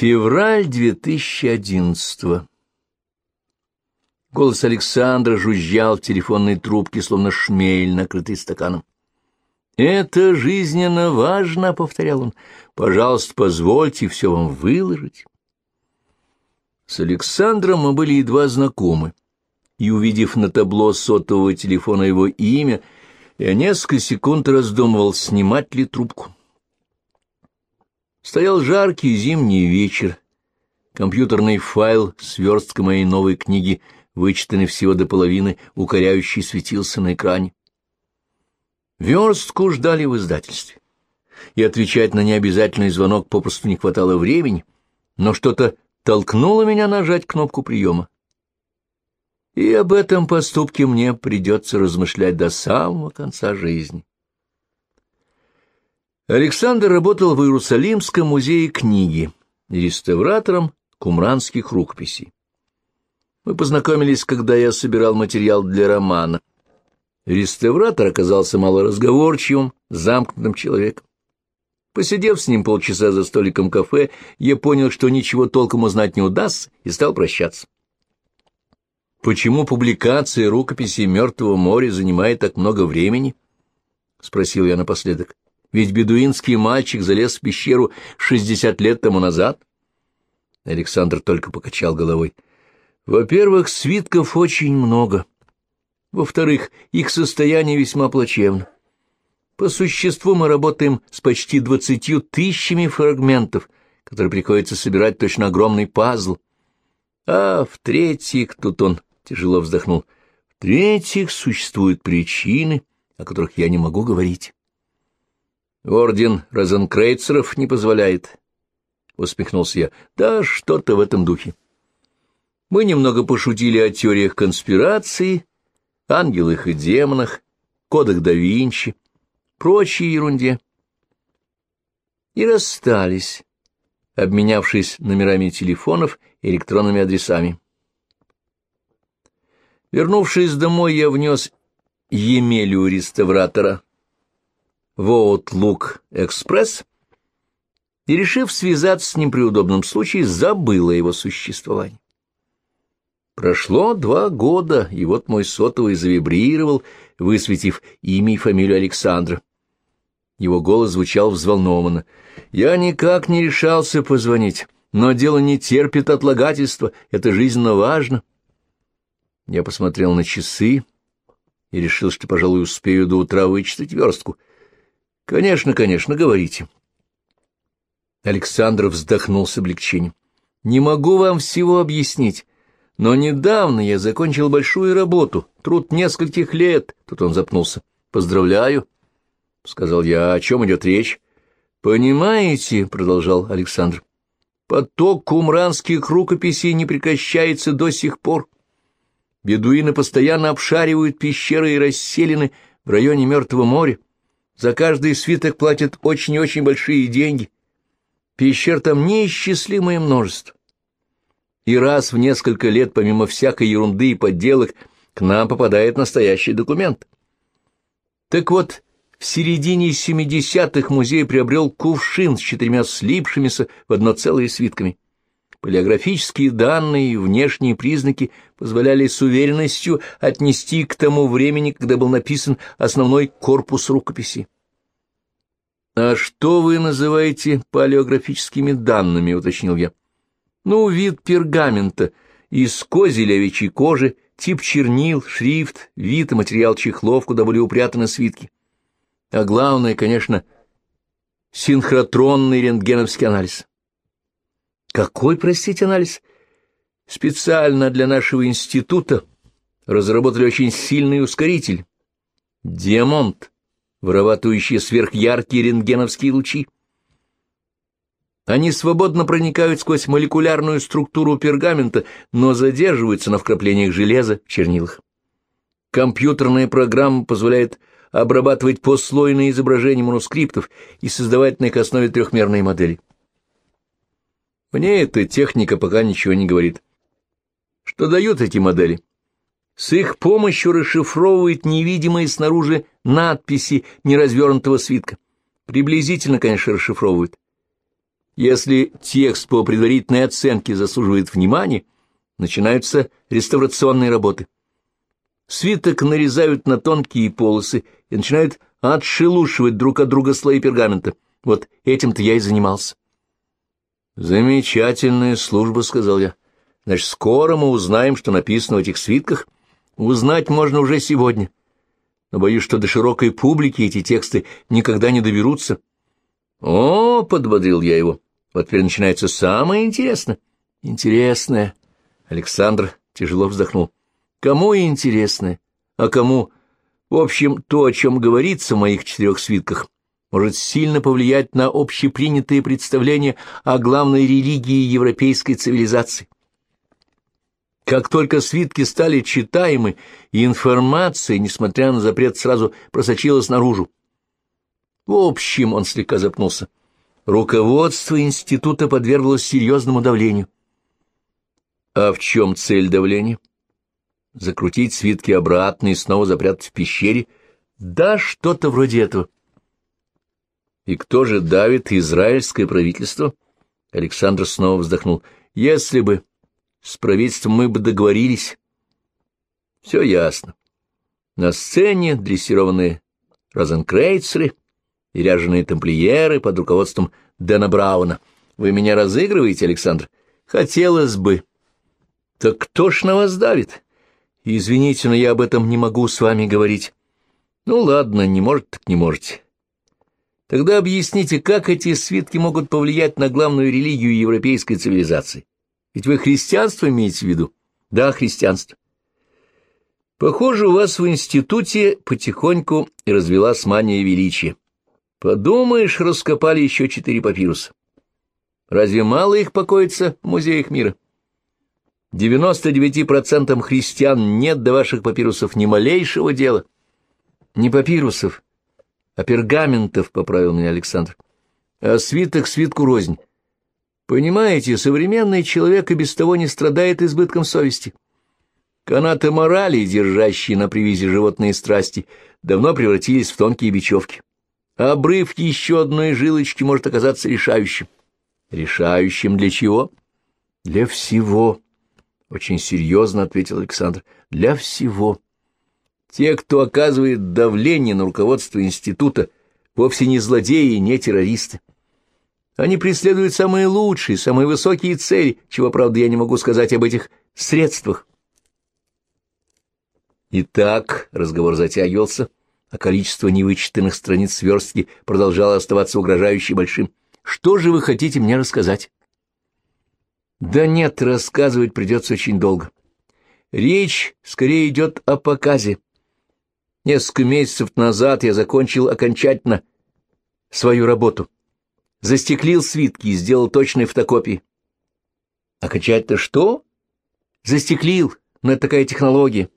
Февраль 2011 Голос Александра жужжал в телефонной трубке, словно шмель, накрытый стаканом. «Это жизненно важно», — повторял он. «Пожалуйста, позвольте все вам выложить». С Александром мы были едва знакомы, и, увидев на табло сотового телефона его имя, я несколько секунд раздумывал, снимать ли трубку. Стоял жаркий зимний вечер. Компьютерный файл с версткой моей новой книги, вычитанный всего до половины, укоряющий светился на экране. Верстку ждали в издательстве, и отвечать на необязательный звонок попросту не хватало времени, но что-то толкнуло меня нажать кнопку приема. И об этом поступке мне придется размышлять до самого конца жизни. Александр работал в Иерусалимском музее книги, реставратором кумранских рукописей. Мы познакомились, когда я собирал материал для романа. Реставратор оказался малоразговорчивым, замкнутым человеком. Посидев с ним полчаса за столиком кафе, я понял, что ничего толком узнать не удастся, и стал прощаться. «Почему публикация рукописи «Мертвого моря» занимает так много времени?» — спросил я напоследок. Ведь бедуинский мальчик залез в пещеру шестьдесят лет тому назад. Александр только покачал головой. Во-первых, свитков очень много. Во-вторых, их состояние весьма плачевно. По существу мы работаем с почти двадцатью тысячами фрагментов, которые приходится собирать точно огромный пазл. А в-третьих, тут он тяжело вздохнул, в-третьих, существуют причины, о которых я не могу говорить. Орден розенкрейцеров не позволяет, — усмехнулся я. Да, что-то в этом духе. Мы немного пошутили о теориях конспирации, ангелах и демонах, кодах да Винчи, прочей ерунде. И расстались, обменявшись номерами телефонов и электронными адресами. Вернувшись домой, я внес Емелю реставратора в Outlook Экспресс и, решив связаться с ним при удобном случае, забыла его существование. Прошло два года, и вот мой сотовый завибрировал, высветив имя и фамилию Александра. Его голос звучал взволнованно. «Я никак не решался позвонить, но дело не терпит отлагательства, это жизненно важно». Я посмотрел на часы и решил, что, пожалуй, успею до утра вычитать верстку — Конечно, конечно, говорите. Александр вздохнул с облегчением. Не могу вам всего объяснить, но недавно я закончил большую работу, труд нескольких лет. Тут он запнулся. Поздравляю, — сказал я. О чем идет речь? Понимаете, — продолжал Александр, — поток кумранских рукописей не прекращается до сих пор. Бедуины постоянно обшаривают пещеры и расселены в районе Мертвого моря. За каждый свиток платят очень и очень большие деньги. Пещер там неисчислимое множество. И раз в несколько лет, помимо всякой ерунды и подделок, к нам попадает настоящий документ. Так вот, в середине семидесятых музей приобрел кувшин с четырьмя слипшимися в одно целое свитками. Полиографические данные и внешние признаки позволяли с уверенностью отнести к тому времени, когда был написан основной корпус рукописи. «А что вы называете палеографическими данными?» — уточнил я. «Ну, вид пергамента из козель овечьей кожи, тип чернил, шрифт, вид и материал чехлов, куда были упрятаны свитки. А главное, конечно, синхротронный рентгеновский анализ. Какой, простите, анализ? Специально для нашего института разработали очень сильный ускоритель. Диамонт, вырабатывающий сверхяркие рентгеновские лучи. Они свободно проникают сквозь молекулярную структуру пергамента, но задерживаются на вкраплениях железа в чернилах. Компьютерная программа позволяет обрабатывать послойные изображения манускриптов и создавать на их основе трехмерные модели. Мне эта техника пока ничего не говорит. Что дают эти модели? С их помощью расшифровывает невидимые снаружи надписи неразвернутого свитка. Приблизительно, конечно, расшифровывают. Если текст по предварительной оценке заслуживает внимания, начинаются реставрационные работы. Свиток нарезают на тонкие полосы и начинают отшелушивать друг от друга слои пергамента. Вот этим-то я и занимался. «Замечательная служба», — сказал я. «Значит, скоро мы узнаем, что написано в этих свитках. Узнать можно уже сегодня. Но боюсь, что до широкой публики эти тексты никогда не доберутся». «О!» — подбодрил я его. «Вот теперь начинается самое интересное». «Интересное». Александр тяжело вздохнул. «Кому интересное, а кому...» В общем, то, о чем говорится в моих четырех свитках, может сильно повлиять на общепринятые представления о главной религии европейской цивилизации. Как только свитки стали читаемы, информация, несмотря на запрет, сразу просочилась наружу. В общем, он слегка запнулся. Руководство института подверглось серьезному давлению. А в чем цель давления? Закрутить свитки обратно и снова запрятать в пещере? Да, что-то вроде этого. И кто же давит израильское правительство? Александр снова вздохнул. Если бы с правительством мы бы договорились. Все ясно. На сцене дрессированные розенкрейцеры и ряженые тамплиеры под руководством Дэна Брауна. Вы меня разыгрываете, Александр? Хотелось бы. Так кто ж на вас давит? Извините, но я об этом не могу с вами говорить. Ну ладно, не может, так не можете. Тогда объясните, как эти свитки могут повлиять на главную религию европейской цивилизации? Ведь вы христианство имеете в виду? Да, христианство. Похоже, у вас в институте потихоньку развелась мания величия. Подумаешь, раскопали еще четыре папируса. Разве мало их покоится в музеях мира? Девяносто девяти процентам христиан нет до ваших папирусов ни малейшего дела. Не папирусов, а пергаментов, — поправил меня Александр. А свиток свитку рознь. Понимаете, современный человек и без того не страдает избытком совести. Канаты морали, держащие на привязи животные страсти, давно превратились в тонкие бечевки. Обрыв еще одной жилочки может оказаться решающим. Решающим для чего? Для всего. Очень серьезно ответил Александр. Для всего. Те, кто оказывает давление на руководство института, вовсе не злодеи и не террористы. Они преследуют самые лучшие, самые высокие цели, чего, правда, я не могу сказать об этих средствах. Итак, разговор затягивался, а количество невычитанных страниц сверстки продолжало оставаться угрожающе большим. Что же вы хотите мне рассказать? Да нет, рассказывать придется очень долго. Речь скорее идет о показе. Несколько месяцев назад я закончил окончательно свою работу. Застеклил свитки и сделал точные фотокопии. Окончательно что? Застеклил, но это такая технология.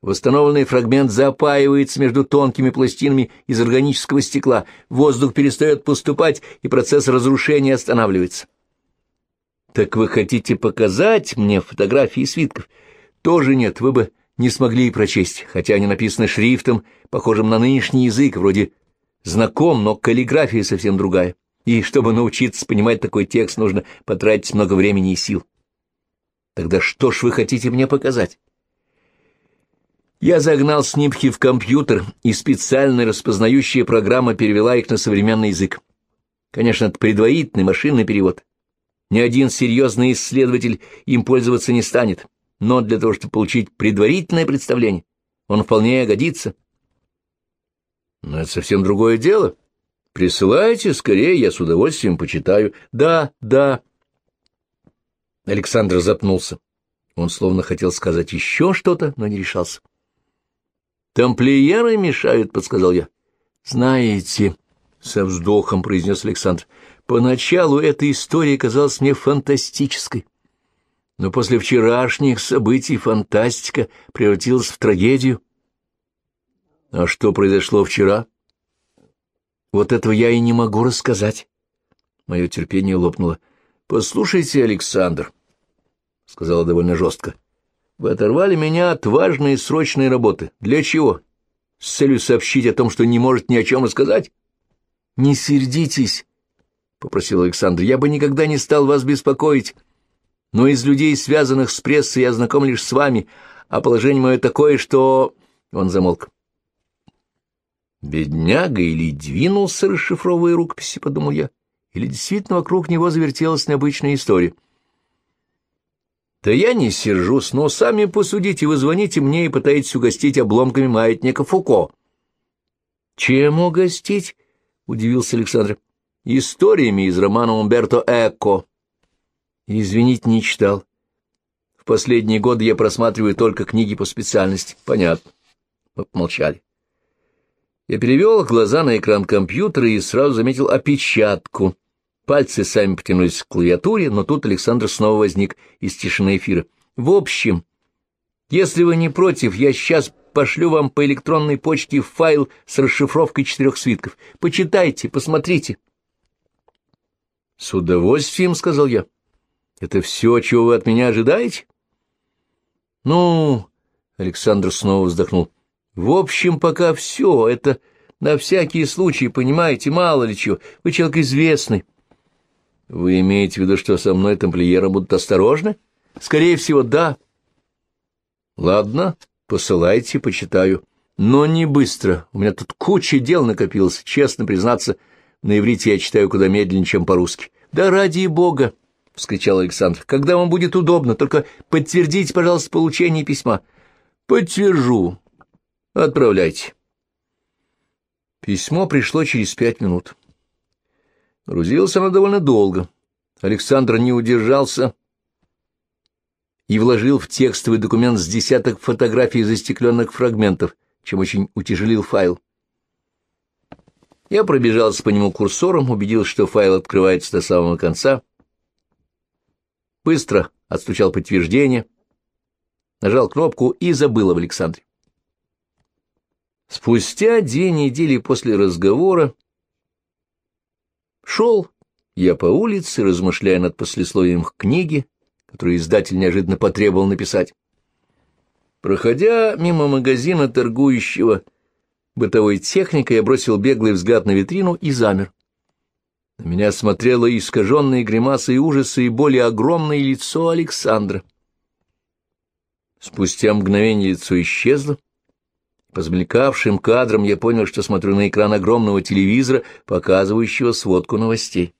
Восстановленный фрагмент запаивается между тонкими пластинами из органического стекла, воздух перестает поступать, и процесс разрушения останавливается. Так вы хотите показать мне фотографии свитков? Тоже нет, вы бы не смогли и прочесть, хотя они написаны шрифтом, похожим на нынешний язык, вроде знаком, но каллиграфия совсем другая. И чтобы научиться понимать такой текст, нужно потратить много времени и сил. Тогда что ж вы хотите мне показать? Я загнал снимки в компьютер, и специальная распознающая программа перевела их на современный язык. Конечно, это предварительный машинный перевод. Ни один серьезный исследователь им пользоваться не станет, но для того, чтобы получить предварительное представление, он вполне годится. Но это совсем другое дело. Присылайте скорее, я с удовольствием почитаю. Да, да. Александр запнулся. Он словно хотел сказать еще что-то, но не решался. «Тамплиеры мешают», — подсказал я. «Знаете», — со вздохом произнес Александр, — Поначалу эта история казалась мне фантастической, но после вчерашних событий фантастика превратилась в трагедию. А что произошло вчера? Вот этого я и не могу рассказать. Мое терпение лопнуло. «Послушайте, Александр», — сказала довольно жестко, — «вы оторвали меня от важной и срочной работы. Для чего? С целью сообщить о том, что не может ни о чем рассказать?» «Не сердитесь», попросил Александр. «Я бы никогда не стал вас беспокоить, но из людей, связанных с прессой, я знаком лишь с вами, а положение мое такое, что...» Он замолк. «Бедняга или двинулся, расшифровывая рукописи», — подумал я, или действительно вокруг него завертелась необычная история. «Да я не сержусь, но сами посудите, вы звоните мне и пытаетесь угостить обломками маятника Фуко». «Чем угостить?» — удивился Александр. «Историями из романа Умберто Эко». «Извините, не читал. В последние годы я просматриваю только книги по специальности». «Понятно». Мы помолчали. Я перевел глаза на экран компьютера и сразу заметил опечатку. Пальцы сами потянулись к клавиатуре, но тут Александр снова возник из тишины эфира. «В общем, если вы не против, я сейчас пошлю вам по электронной почте файл с расшифровкой четырех свитков. Почитайте, посмотрите». «С удовольствием», — сказал я. «Это все, чего вы от меня ожидаете?» «Ну...» — Александр снова вздохнул. «В общем, пока все. Это на всякий случай, понимаете, мало ли чего. Вы человек известный». «Вы имеете в виду, что со мной тамплиеры будут осторожны?» «Скорее всего, да». «Ладно, Посылайте, почитаю. Но не быстро. У меня тут куча дел накопилось. Честно признаться, на иврите я читаю куда медленнее, чем по-русски. Да ради бога! — вскричал Александр. — Когда вам будет удобно, только подтвердите, пожалуйста, получение письма. — Подтвержу. Отправляйте. Письмо пришло через пять минут. Грузилось оно довольно долго. Александр не удержался и вложил в текстовый документ с десяток фотографий застекленных фрагментов, чем очень утяжелил файл. Я пробежался по нему курсором, убедился, что файл открывается до самого конца. Быстро отстучал подтверждение, нажал кнопку и забыл об Александре. Спустя две недели после разговора шел я по улице, размышляя над послесловием книги, которую издатель неожиданно потребовал написать. Проходя мимо магазина, торгующего бытовой техникой, я бросил беглый взгляд на витрину и замер. На меня смотрело гримасы и ужасы и боли огромное лицо Александра. Спустя мгновение лицо исчезло. По замелькавшим кадрам я понял, что смотрю на экран огромного телевизора, показывающего сводку новостей.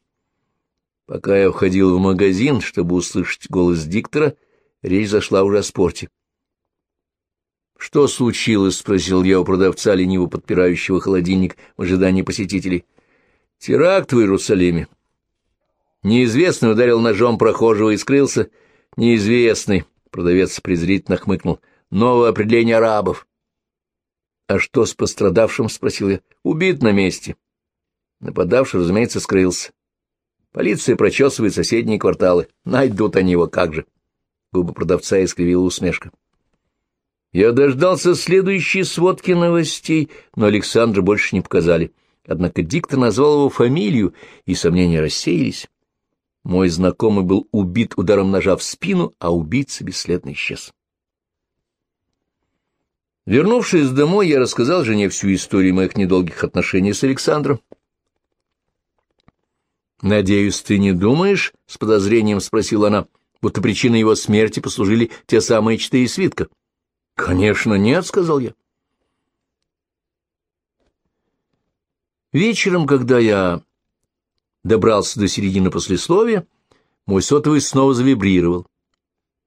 Пока я входил в магазин, чтобы услышать голос диктора, речь зашла уже о спорте. «Что случилось?» — спросил я у продавца, лениво подпирающего холодильник в ожидании посетителей. «Теракт в Иерусалиме. Неизвестный ударил ножом прохожего и скрылся. Неизвестный», — продавец презрительно хмыкнул. «Новое определение арабов». «А что с пострадавшим?» — спросил я. «Убит на месте». Нападавший, разумеется, скрылся. Полиция прочесывает соседние кварталы. Найдут они его как же. Губы продавца искривила усмешка. Я дождался следующей сводки новостей, но Александра больше не показали. Однако диктор назвал его фамилию, и сомнения рассеялись. Мой знакомый был убит ударом ножа в спину, а убийца бесследно исчез. Вернувшись домой, я рассказал жене всю историю моих недолгих отношений с Александром. «Надеюсь, ты не думаешь?» — с подозрением спросила она, будто причиной его смерти послужили те самые четыре свитка. «Конечно, нет», — сказал я. Вечером, когда я добрался до середины послесловия, мой сотовый снова завибрировал.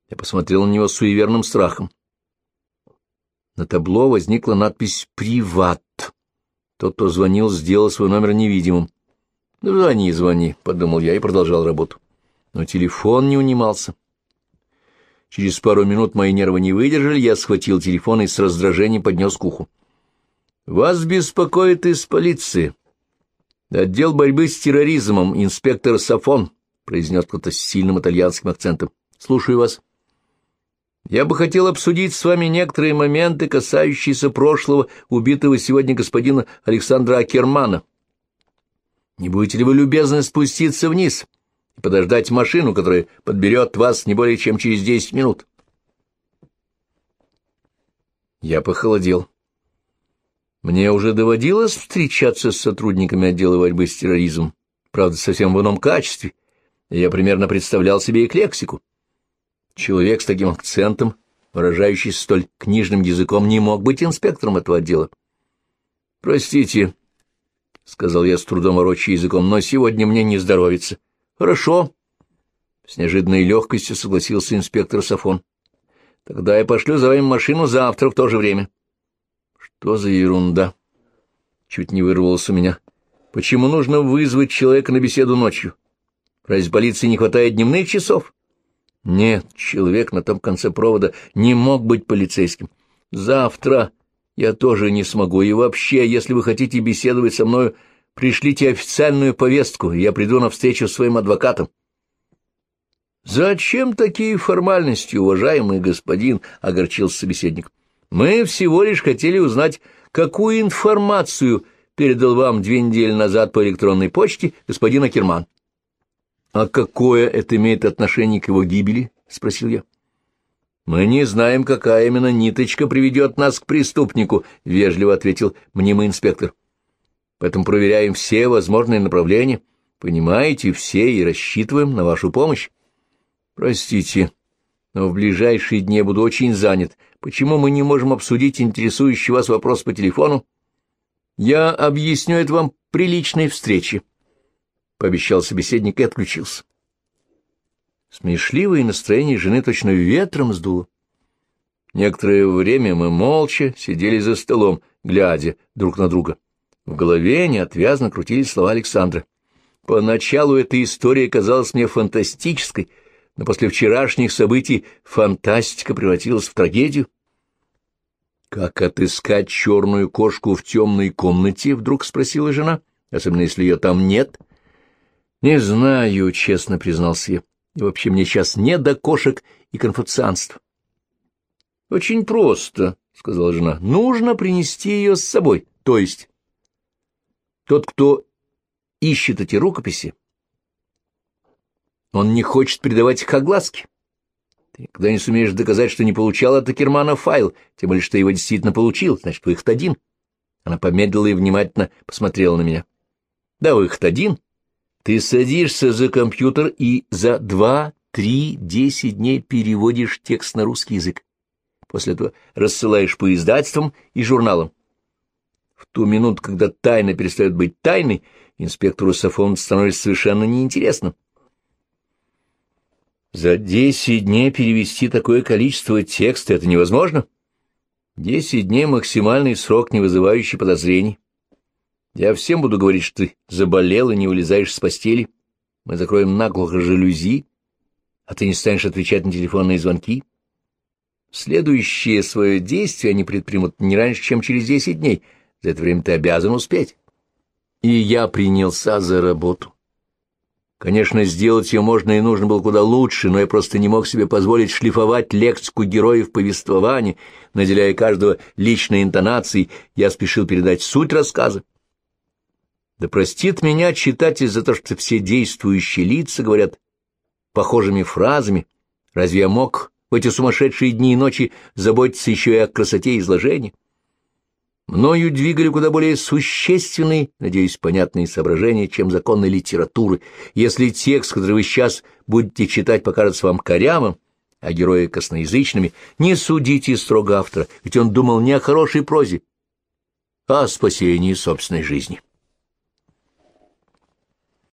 Я посмотрел на него с суеверным страхом. На табло возникла надпись «Приват». Тот, кто звонил, сделал свой номер невидимым. «Звони, звони», — подумал я и продолжал работу. Но телефон не унимался. Через пару минут мои нервы не выдержали, я схватил телефон и с раздражением поднес к уху. «Вас беспокоит из полиции. Отдел борьбы с терроризмом, инспектор Сафон», — произнес кто-то с сильным итальянским акцентом. «Слушаю вас». «Я бы хотел обсудить с вами некоторые моменты, касающиеся прошлого убитого сегодня господина Александра Акермана». Не будете ли вы любезны спуститься вниз и подождать машину, которая подберет вас не более чем через десять минут? Я похолодел. Мне уже доводилось встречаться с сотрудниками отдела борьбы с терроризмом, правда, совсем в ином качестве. Я примерно представлял себе их лексику. Человек с таким акцентом, выражающийся столь книжным языком, не мог быть инспектором этого отдела. — Простите, — сказал я с трудом ворочая языком, — но сегодня мне не здоровится. — Хорошо. С неожиданной легкостью согласился инспектор Сафон. — Тогда я пошлю за вами машину завтра в то же время. — Что за ерунда? Чуть не вырвалось у меня. Почему нужно вызвать человека на беседу ночью? Разве полиции не хватает дневных часов? Нет, человек на том конце провода не мог быть полицейским. Завтра я тоже не смогу. И вообще, если вы хотите беседовать со мною, пришлите официальную повестку, я приду на встречу с своим адвокатом. «Зачем такие формальности, уважаемый господин?» — огорчился собеседник. «Мы всего лишь хотели узнать, какую информацию передал вам две недели назад по электронной почте господин Акерман». «А какое это имеет отношение к его гибели?» — спросил я. «Мы не знаем, какая именно ниточка приведет нас к преступнику», — вежливо ответил мнимый инспектор. «Поэтому проверяем все возможные направления, понимаете, все и рассчитываем на вашу помощь». Простите, но в ближайшие дни я буду очень занят. Почему мы не можем обсудить интересующий вас вопрос по телефону? Я объясню это вам при личной встрече, — пообещал собеседник и отключился. Смешливое настроение жены точно ветром сдуло. Некоторое время мы молча сидели за столом, глядя друг на друга. В голове неотвязно крутились слова Александра. Поначалу эта история казалась мне фантастической — но после вчерашних событий фантастика превратилась в трагедию. «Как отыскать черную кошку в темной комнате?» — вдруг спросила жена, особенно если ее там нет. «Не знаю», — честно признался я. «И вообще мне сейчас не до кошек и конфуцианства». «Очень просто», — сказала жена. «Нужно принести ее с собой. То есть тот, кто ищет эти рукописи, он не хочет передавать их огласке. Ты никогда не сумеешь доказать, что не получал от Акермана файл, тем более, что его действительно получил, значит, выход один. Она помедлила и внимательно посмотрела на меня. Да, выход один. Ты садишься за компьютер и за два, три, десять дней переводишь текст на русский язык. После этого рассылаешь по издательствам и журналам. В ту минуту, когда тайна перестает быть тайной, инспектору Сафон становится совершенно неинтересным. За десять дней перевести такое количество текста — это невозможно. Десять дней — максимальный срок, не вызывающий подозрений. Я всем буду говорить, что ты заболел и не вылезаешь с постели. Мы закроем наглухо жалюзи, а ты не станешь отвечать на телефонные звонки. Следующее свое действие они предпримут не раньше, чем через десять дней. За это время ты обязан успеть. И я принялся за работу. Конечно, сделать ее можно и нужно было куда лучше, но я просто не мог себе позволить шлифовать лексику героев повествования, наделяя каждого личной интонацией, я спешил передать суть рассказа. Да простит меня читатель за то, что все действующие лица говорят похожими фразами. Разве я мог в эти сумасшедшие дни и ночи заботиться еще и о красоте изложения? Мною двигали куда более существенные, надеюсь, понятные соображения, чем законы литературы. Если текст, который вы сейчас будете читать, покажется вам корявым, а герои косноязычными, не судите строго автора, ведь он думал не о хорошей прозе, а о спасении собственной жизни.